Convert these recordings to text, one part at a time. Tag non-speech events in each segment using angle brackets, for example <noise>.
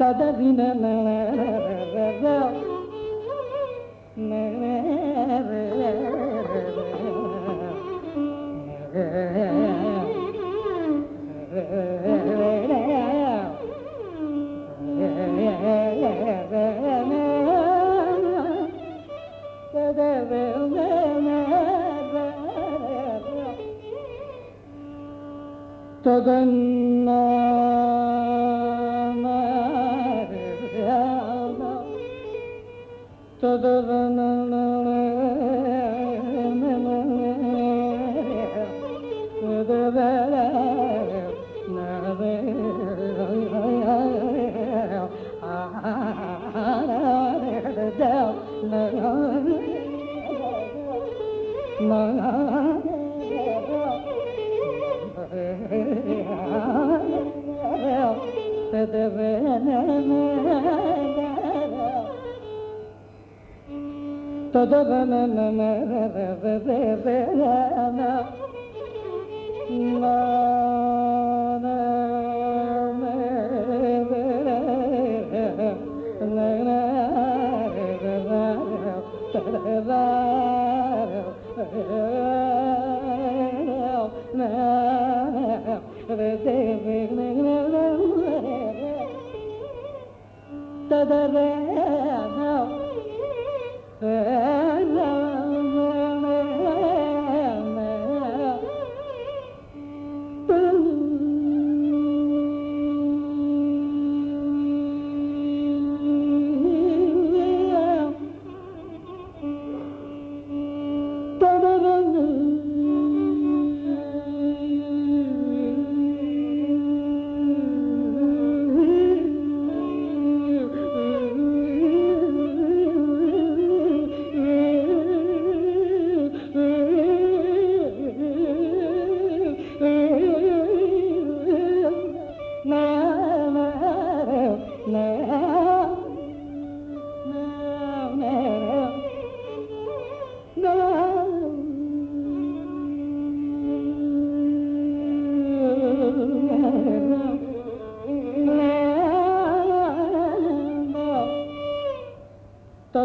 ತದರಿನ Yeah. ತದನ್ನ da da da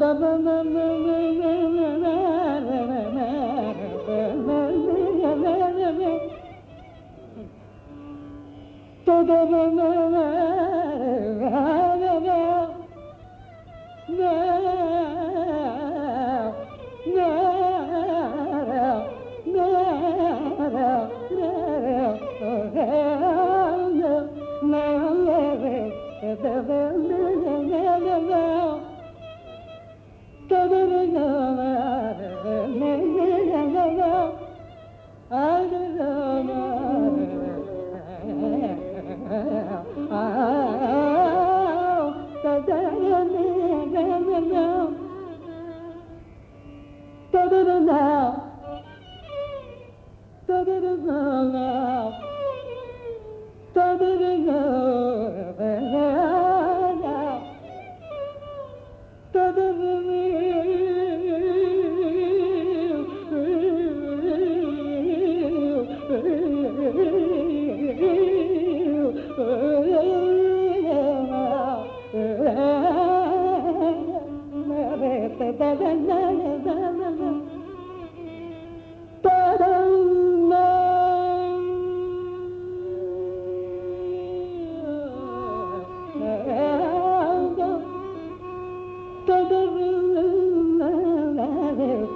da da da da.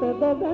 da da da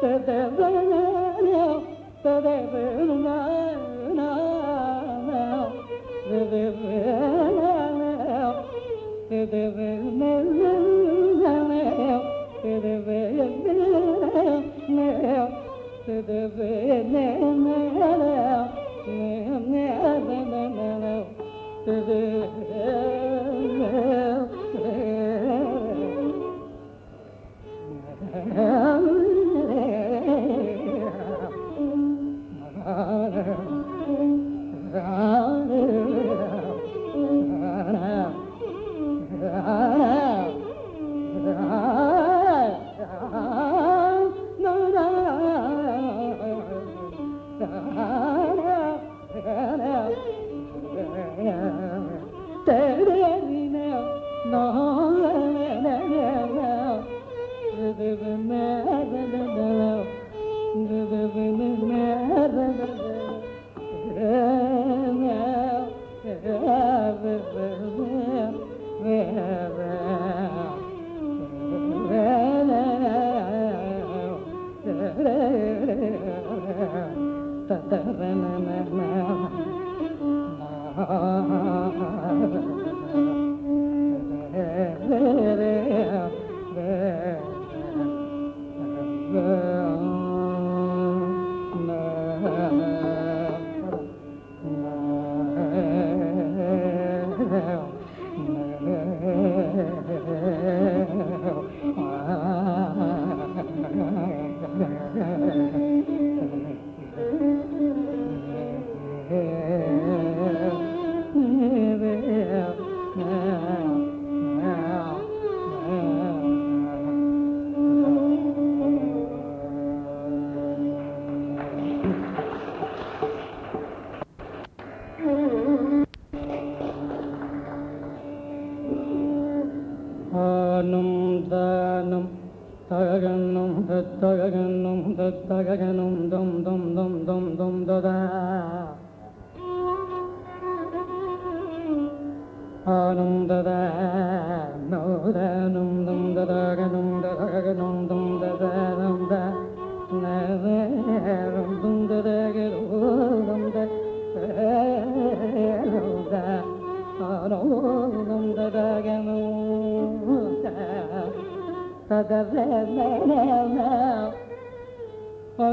Yeah. <laughs> Ah.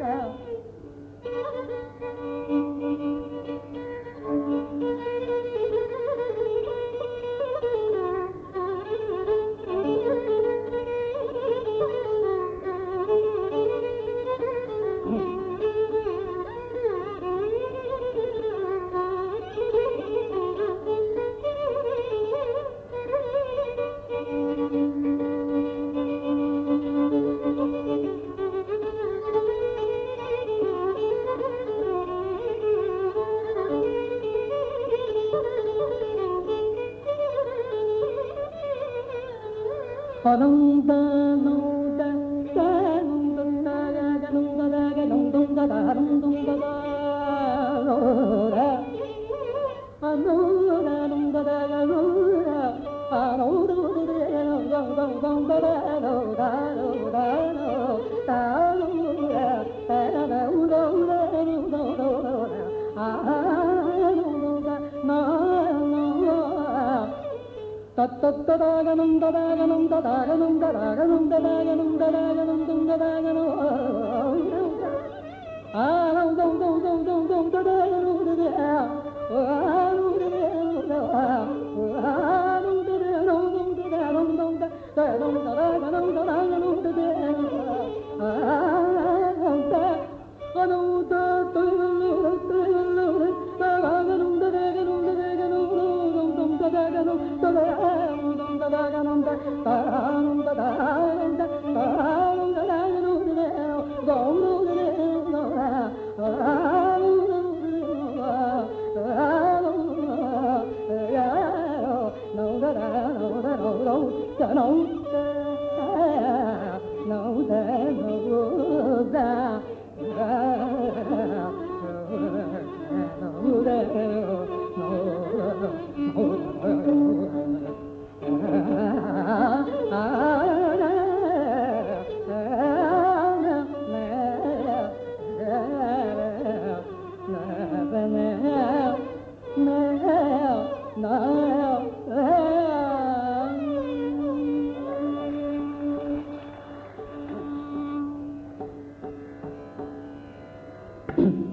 Yeah. தத்தத்ததாகனும் ததாகனும் ததாகனும் ததாகனும் ததாகனும் ததாகனும் துங்கதாகனோ Ah não. Mm-hmm.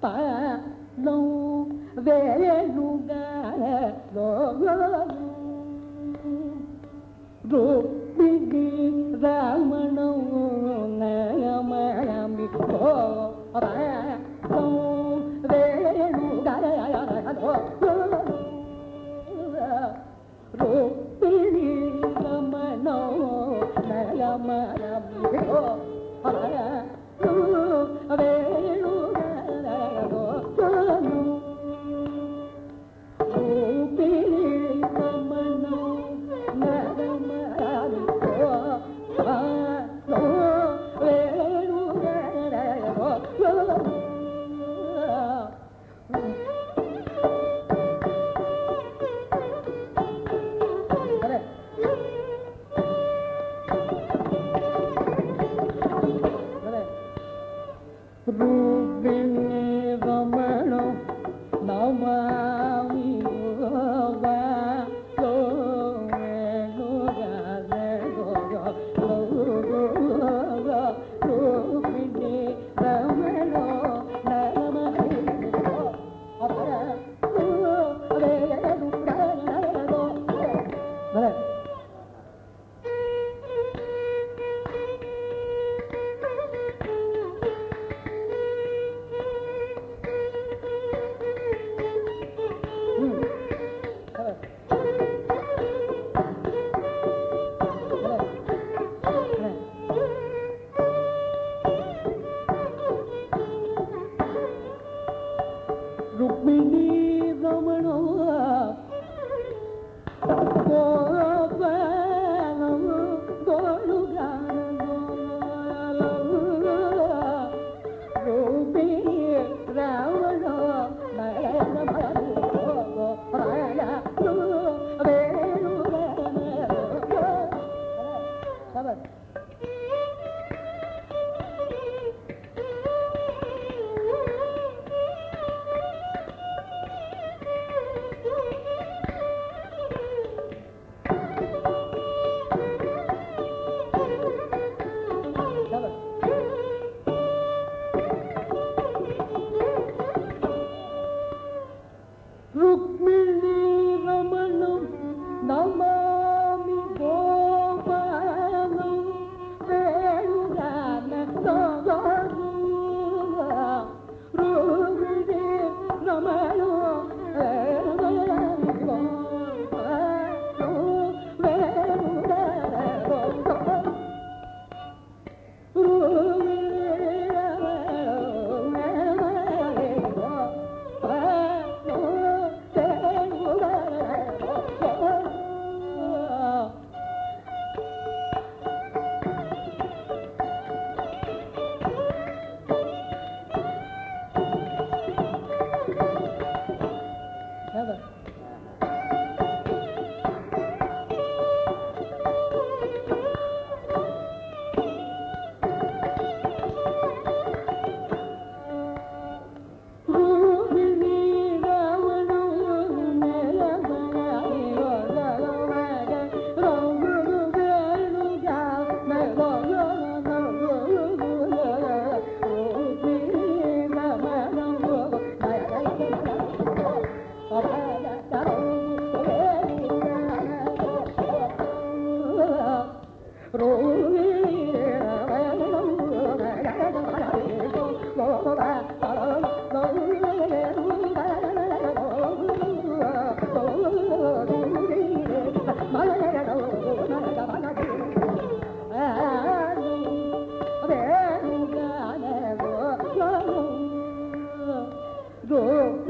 palo de lugar lo lo mi ramano na mi ko palo de lugar Oh, oh, oh, oh, oh, oh, oh, oh, oh, oh, believe. Rukmini रमणं नमः। 走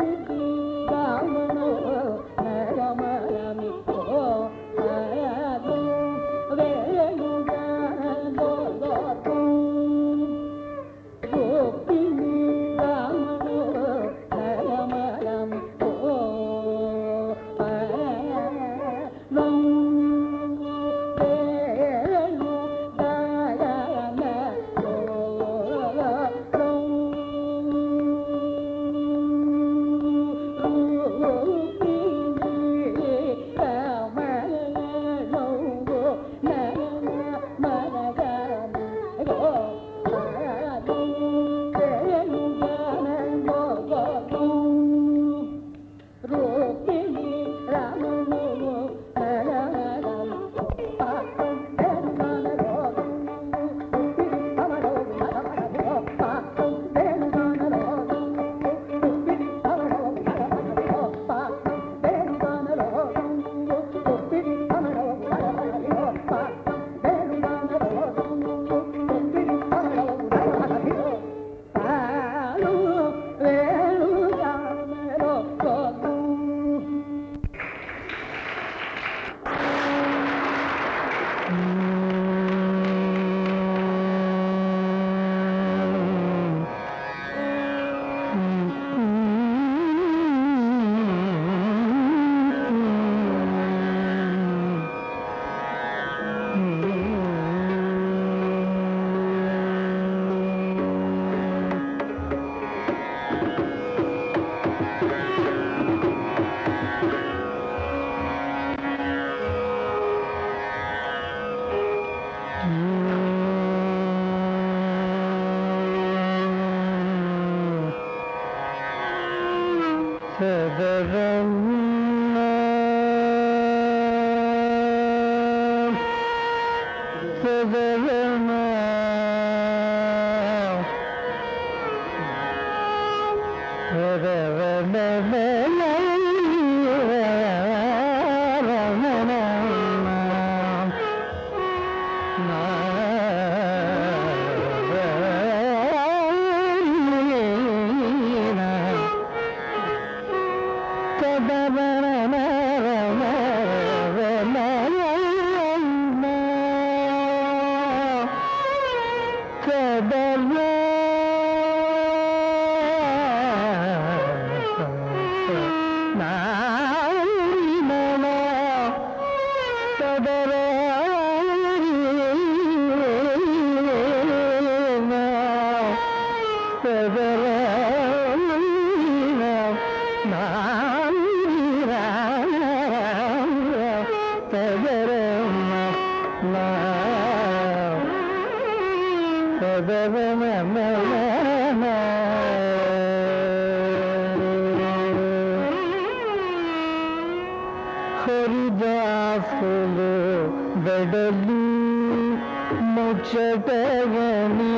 ಪಯನಿ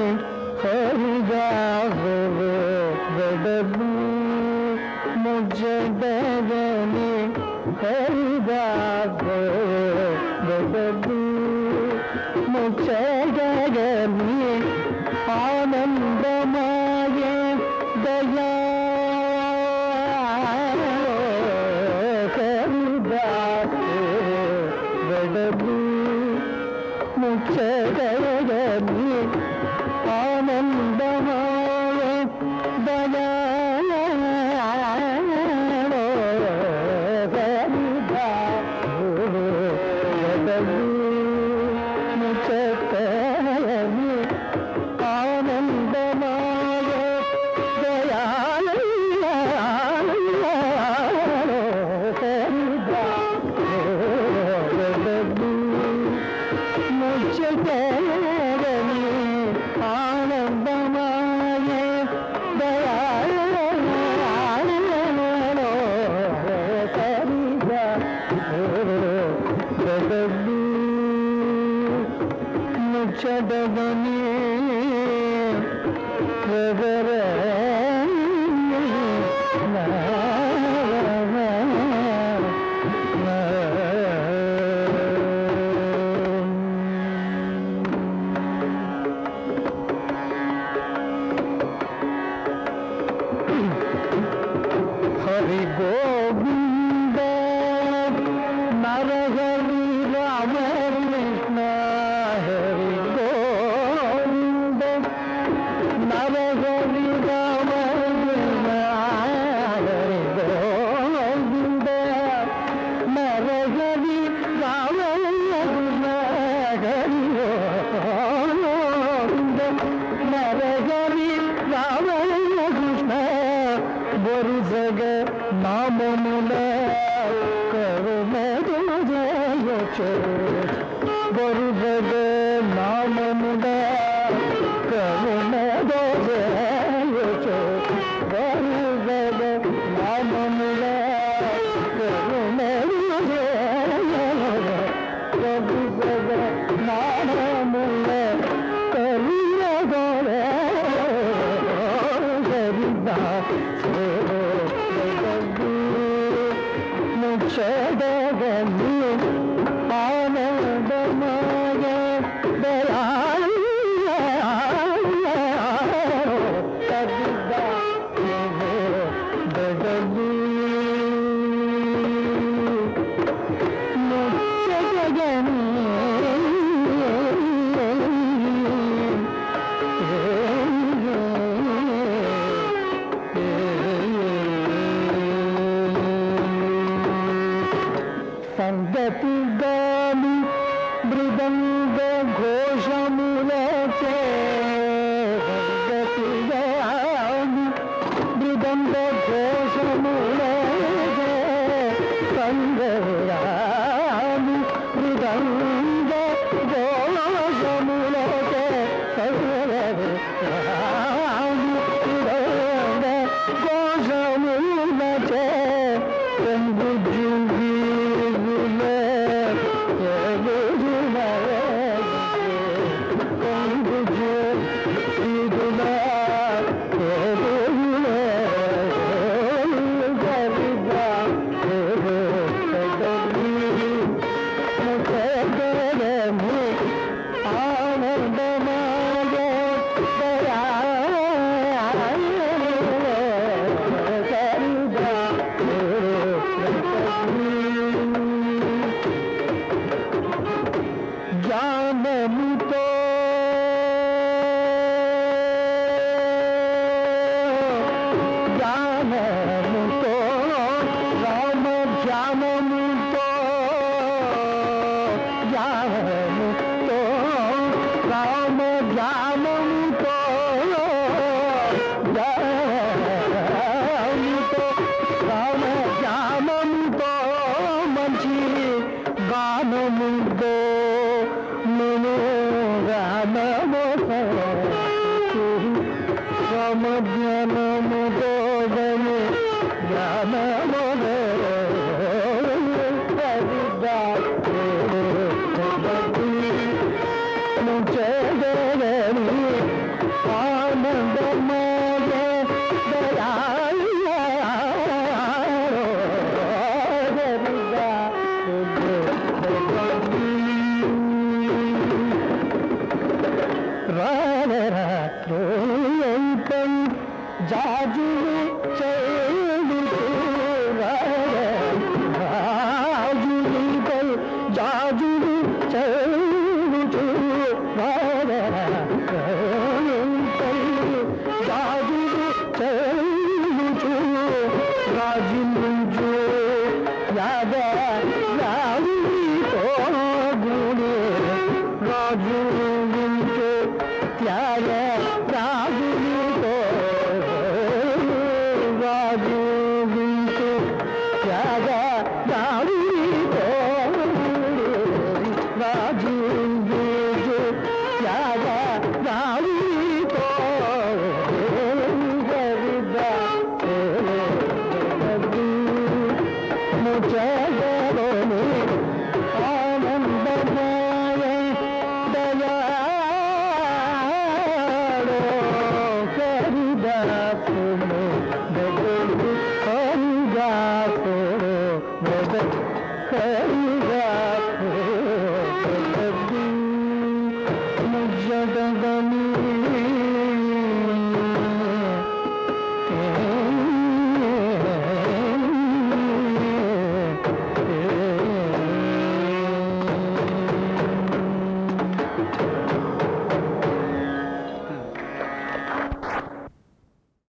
ಹರಿಗಾಗೋ ಗಡಬು ಮುಜಡೇ సరిదా చూడగలు amo.